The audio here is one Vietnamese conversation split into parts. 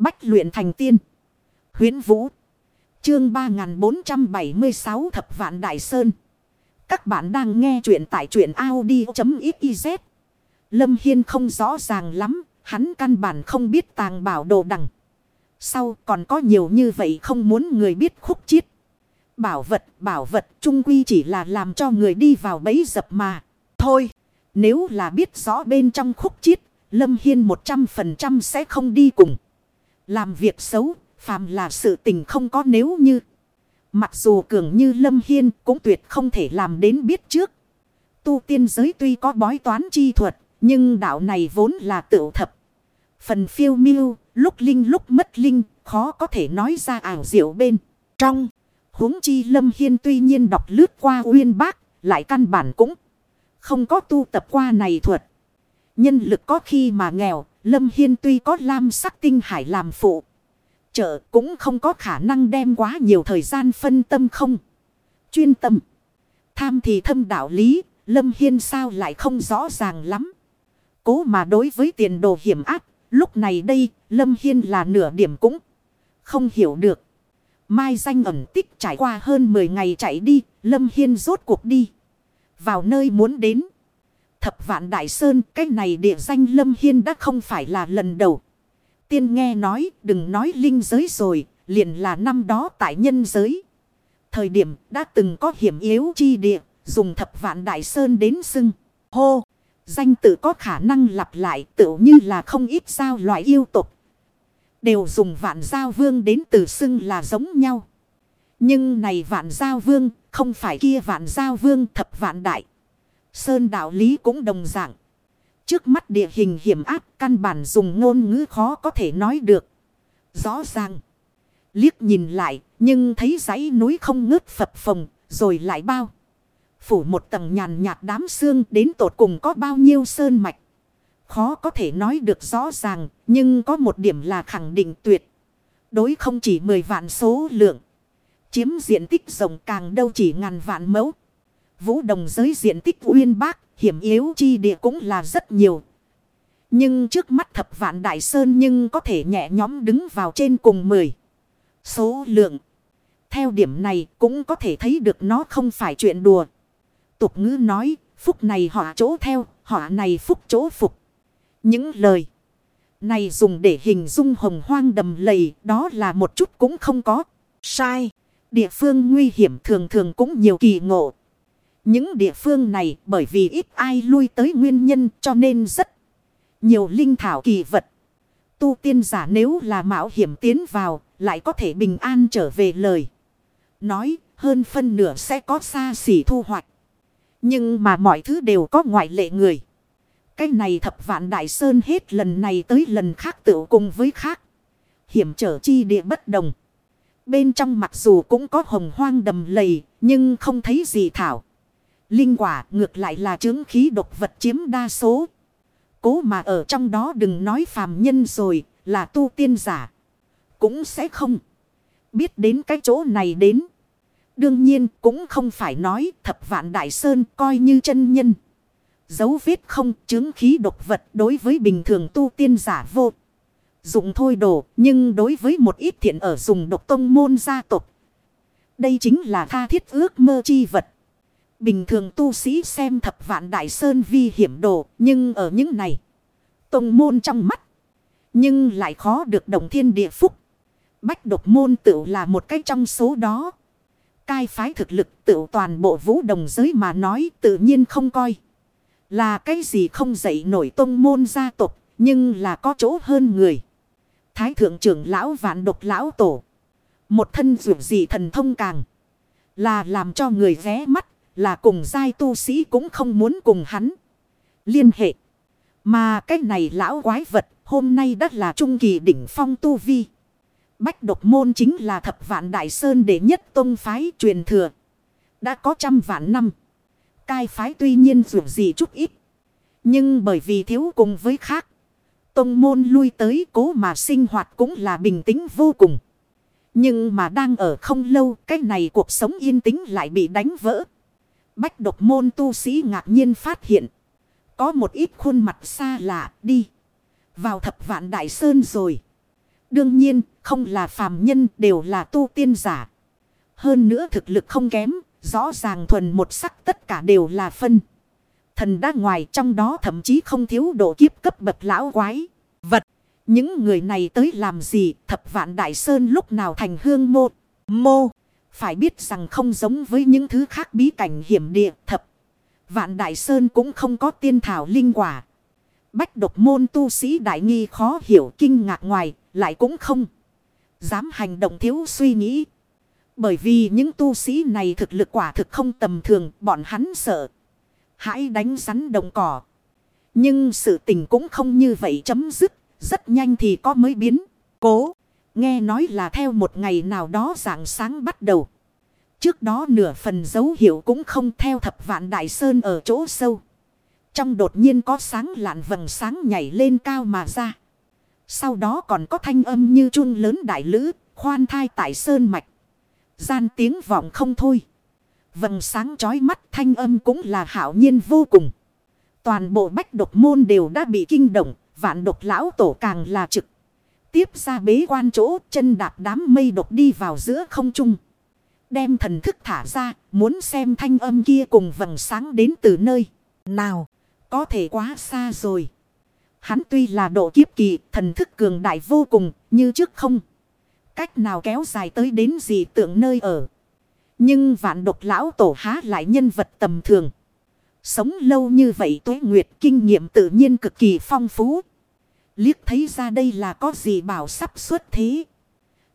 Bách luyện thành tiên. Huyến Vũ. Chương 3476 Thập Vạn Đại Sơn. Các bạn đang nghe truyện tại truyện Audi.xyz. Lâm Hiên không rõ ràng lắm. Hắn căn bản không biết tàng bảo đồ đằng. Sau còn có nhiều như vậy không muốn người biết khúc chiết. Bảo vật, bảo vật trung quy chỉ là làm cho người đi vào bẫy dập mà. Thôi, nếu là biết rõ bên trong khúc chiết, Lâm Hiên 100% sẽ không đi cùng. Làm việc xấu, phàm là sự tình không có nếu như. Mặc dù cường như Lâm Hiên cũng tuyệt không thể làm đến biết trước. Tu tiên giới tuy có bói toán chi thuật, nhưng đạo này vốn là tự thập. Phần phiêu miêu, lúc linh lúc mất linh, khó có thể nói ra ảo diệu bên. Trong, huống chi Lâm Hiên tuy nhiên đọc lướt qua uyên bác, lại căn bản cũng không có tu tập qua này thuật. Nhân lực có khi mà nghèo, Lâm Hiên tuy có lam sắc tinh hải làm phụ. chợ cũng không có khả năng đem quá nhiều thời gian phân tâm không. Chuyên tâm. Tham thì thâm đạo lý, Lâm Hiên sao lại không rõ ràng lắm. Cố mà đối với tiền đồ hiểm ác, lúc này đây, Lâm Hiên là nửa điểm cũng không hiểu được. Mai danh ẩn tích trải qua hơn 10 ngày chạy đi, Lâm Hiên rốt cuộc đi. Vào nơi muốn đến. Thập vạn đại sơn, cái này địa danh Lâm Hiên đã không phải là lần đầu. Tiên nghe nói, đừng nói linh giới rồi, liền là năm đó tại nhân giới. Thời điểm đã từng có hiểm yếu chi địa, dùng thập vạn đại sơn đến xưng. Hô, danh tự có khả năng lặp lại tự như là không ít sao loại yêu tục. Đều dùng vạn giao vương đến từ xưng là giống nhau. Nhưng này vạn giao vương, không phải kia vạn giao vương thập vạn đại. Sơn đạo lý cũng đồng dạng. Trước mắt địa hình hiểm áp căn bản dùng ngôn ngữ khó có thể nói được. Rõ ràng. Liếc nhìn lại, nhưng thấy dãy núi không ngớt phập phồng, rồi lại bao. Phủ một tầng nhàn nhạt đám xương đến tột cùng có bao nhiêu sơn mạch. Khó có thể nói được rõ ràng, nhưng có một điểm là khẳng định tuyệt. Đối không chỉ 10 vạn số lượng. Chiếm diện tích rộng càng đâu chỉ ngàn vạn mẫu. Vũ đồng giới diện tích uyên bác, hiểm yếu chi địa cũng là rất nhiều. Nhưng trước mắt thập vạn đại sơn nhưng có thể nhẹ nhóm đứng vào trên cùng 10. Số lượng. Theo điểm này cũng có thể thấy được nó không phải chuyện đùa. Tục ngữ nói, phúc này họ chỗ theo, họ này phúc chỗ phục. Những lời này dùng để hình dung hồng hoang đầm lầy đó là một chút cũng không có. Sai. Địa phương nguy hiểm thường thường cũng nhiều kỳ ngộ. Những địa phương này bởi vì ít ai lui tới nguyên nhân cho nên rất nhiều linh thảo kỳ vật. Tu tiên giả nếu là mạo hiểm tiến vào lại có thể bình an trở về lời. Nói hơn phân nửa sẽ có xa xỉ thu hoạch. Nhưng mà mọi thứ đều có ngoại lệ người. Cái này thập vạn đại sơn hết lần này tới lần khác tự cùng với khác. Hiểm trở chi địa bất đồng. Bên trong mặc dù cũng có hồng hoang đầm lầy, nhưng không thấy gì thảo. Linh quả ngược lại là chứng khí độc vật chiếm đa số. Cố mà ở trong đó đừng nói phàm nhân rồi, là tu tiên giả. Cũng sẽ không biết đến cái chỗ này đến. Đương nhiên cũng không phải nói thập vạn đại sơn coi như chân nhân. Dấu vết không chứng khí độc vật đối với bình thường tu tiên giả vô. Dụng thôi đổ nhưng đối với một ít thiện ở dùng độc tông môn gia tộc. Đây chính là tha thiết ước mơ chi vật. Bình thường tu sĩ xem thập vạn đại sơn vi hiểm đồ, nhưng ở những này, tông môn trong mắt. Nhưng lại khó được đồng thiên địa phúc. Bách độc môn tự là một cách trong số đó. Cai phái thực lực tự toàn bộ vũ đồng giới mà nói tự nhiên không coi. Là cái gì không dậy nổi tông môn gia tộc nhưng là có chỗ hơn người. Thái thượng trưởng lão vạn độc lão tổ. Một thân dù gì thần thông càng. Là làm cho người ghé mắt. Là cùng giai tu sĩ cũng không muốn cùng hắn. Liên hệ. Mà cái này lão quái vật. Hôm nay đã là trung kỳ đỉnh phong tu vi. Bách độc môn chính là thập vạn đại sơn đệ nhất tông phái truyền thừa. Đã có trăm vạn năm. Cai phái tuy nhiên dù gì chút ít. Nhưng bởi vì thiếu cùng với khác. Tông môn lui tới cố mà sinh hoạt cũng là bình tĩnh vô cùng. Nhưng mà đang ở không lâu, cái này cuộc sống yên tĩnh lại bị đánh vỡ. Bách độc môn tu sĩ ngạc nhiên phát hiện. Có một ít khuôn mặt xa lạ đi. Vào thập vạn đại sơn rồi. Đương nhiên, không là phàm nhân đều là tu tiên giả. Hơn nữa thực lực không kém, rõ ràng thuần một sắc tất cả đều là phân. Thần đã ngoài trong đó thậm chí không thiếu độ kiếp cấp bậc lão quái. Vật, những người này tới làm gì thập vạn đại sơn lúc nào thành hương mô. Mô, phải biết rằng không giống với những thứ khác bí cảnh hiểm địa thập. Vạn đại sơn cũng không có tiên thảo linh quả. Bách độc môn tu sĩ đại nghi khó hiểu kinh ngạc ngoài, lại cũng không. Dám hành động thiếu suy nghĩ. Bởi vì những tu sĩ này thực lực quả thực không tầm thường, bọn hắn sợ. Hãy đánh rắn đồng cỏ. Nhưng sự tình cũng không như vậy chấm dứt, rất nhanh thì có mới biến. Cố, nghe nói là theo một ngày nào đó dạng sáng bắt đầu. Trước đó nửa phần dấu hiệu cũng không theo thập vạn đại sơn ở chỗ sâu. Trong đột nhiên có sáng lạn vầng sáng nhảy lên cao mà ra. Sau đó còn có thanh âm như chun lớn đại lữ, khoan thai tại sơn mạch. Gian tiếng vọng không thôi. Vầng sáng chói mắt thanh âm cũng là hảo nhiên vô cùng. Toàn bộ bách độc môn đều đã bị kinh động, vạn độc lão tổ càng là trực. Tiếp ra bế quan chỗ chân đạp đám mây đột đi vào giữa không trung. Đem thần thức thả ra, muốn xem thanh âm kia cùng vầng sáng đến từ nơi. Nào, có thể quá xa rồi. Hắn tuy là độ kiếp kỳ, thần thức cường đại vô cùng, như trước không. Cách nào kéo dài tới đến gì tượng nơi ở. Nhưng vạn độc lão tổ há lại nhân vật tầm thường. Sống lâu như vậy tuế nguyệt kinh nghiệm tự nhiên cực kỳ phong phú. Liếc thấy ra đây là có gì bảo sắp xuất thế.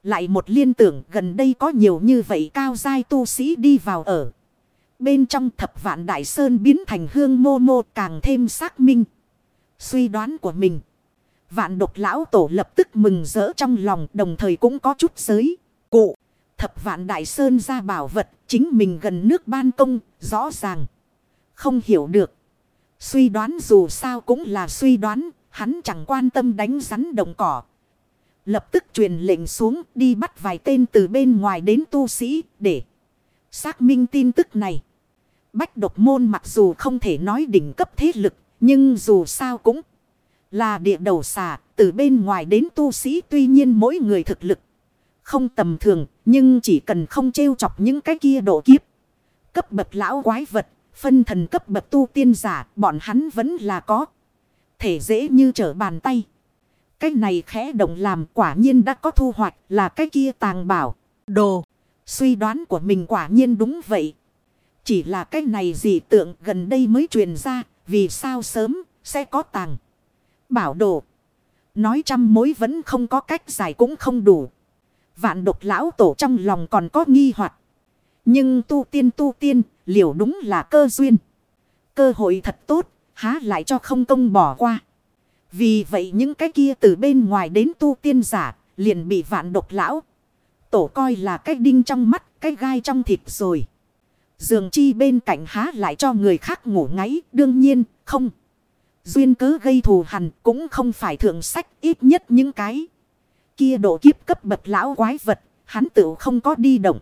Lại một liên tưởng gần đây có nhiều như vậy cao giai tu sĩ đi vào ở. Bên trong thập vạn đại sơn biến thành hương mô mô càng thêm xác minh. Suy đoán của mình. Vạn độc lão tổ lập tức mừng rỡ trong lòng đồng thời cũng có chút giới. Cụ, thập vạn đại sơn ra bảo vật chính mình gần nước ban công, rõ ràng. Không hiểu được. Suy đoán dù sao cũng là suy đoán, hắn chẳng quan tâm đánh rắn đồng cỏ. Lập tức truyền lệnh xuống đi bắt vài tên từ bên ngoài đến tu sĩ để xác minh tin tức này. Bách độc môn mặc dù không thể nói đỉnh cấp thế lực nhưng dù sao cũng là địa đầu xà, từ bên ngoài đến tu sĩ tuy nhiên mỗi người thực lực không tầm thường, nhưng chỉ cần không trêu chọc những cái kia độ kiếp. Cấp bậc lão quái vật, phân thần cấp bậc tu tiên giả, bọn hắn vẫn là có. Thể dễ như trở bàn tay. Cái này khẽ động làm quả nhiên đã có thu hoạch là cái kia tàng bảo. Đồ, suy đoán của mình quả nhiên đúng vậy. Chỉ là cái này dị tượng gần đây mới truyền ra, vì sao sớm sẽ có tàng. Bảo đồ. Nói trăm mối vẫn không có cách giải cũng không đủ. Vạn độc lão tổ trong lòng còn có nghi hoặc Nhưng tu tiên tu tiên, liệu đúng là cơ duyên. Cơ hội thật tốt, há lại cho không công bỏ qua. Vì vậy những cái kia từ bên ngoài đến tu tiên giả, liền bị vạn độc lão. Tổ coi là cái đinh trong mắt, cái gai trong thịt rồi. Dường chi bên cạnh há lại cho người khác ngủ ngáy, đương nhiên, không. Duyên cớ gây thù hằn cũng không phải thượng sách ít nhất những cái. Kia độ kiếp cấp bậc lão quái vật, hắn tự không có đi động.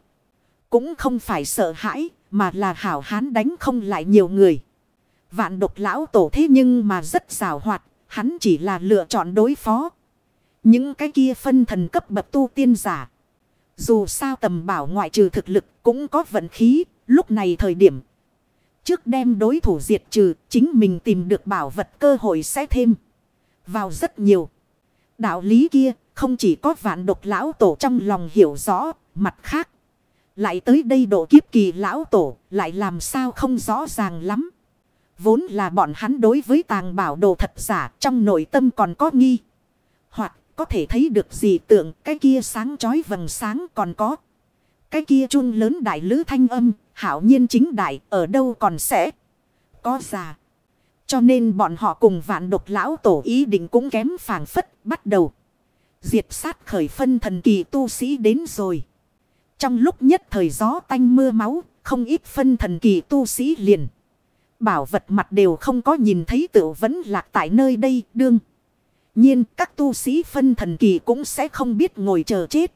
Cũng không phải sợ hãi, mà là hảo hán đánh không lại nhiều người. Vạn độc lão tổ thế nhưng mà rất rào hoạt, hắn chỉ là lựa chọn đối phó. Những cái kia phân thần cấp bậc tu tiên giả. Dù sao tầm bảo ngoại trừ thực lực cũng có vận khí, lúc này thời điểm. Trước đem đối thủ diệt trừ, chính mình tìm được bảo vật cơ hội sẽ thêm. Vào rất nhiều. Đạo lý kia, không chỉ có vạn độc lão tổ trong lòng hiểu rõ, mặt khác. Lại tới đây độ kiếp kỳ lão tổ, lại làm sao không rõ ràng lắm. Vốn là bọn hắn đối với tàng bảo đồ thật giả trong nội tâm còn có nghi. Hoặc có thể thấy được gì tượng cái kia sáng chói vầng sáng còn có. Cái kia chun lớn đại lữ thanh âm, hảo nhiên chính đại, ở đâu còn sẽ có già. Cho nên bọn họ cùng vạn độc lão tổ ý định cũng kém phàng phất, bắt đầu. Diệt sát khởi phân thần kỳ tu sĩ đến rồi. Trong lúc nhất thời gió tanh mưa máu, không ít phân thần kỳ tu sĩ liền. Bảo vật mặt đều không có nhìn thấy tự vẫn lạc tại nơi đây, đương. nhiên, các tu sĩ phân thần kỳ cũng sẽ không biết ngồi chờ chết.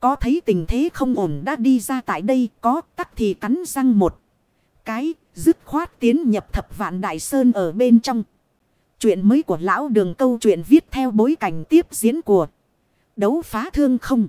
Có thấy tình thế không ổn đã đi ra tại đây, có tắc thì cắn răng một. Cái, dứt khoát tiến nhập thập vạn đại sơn ở bên trong. Chuyện mới của lão đường câu chuyện viết theo bối cảnh tiếp diễn của đấu phá thương không.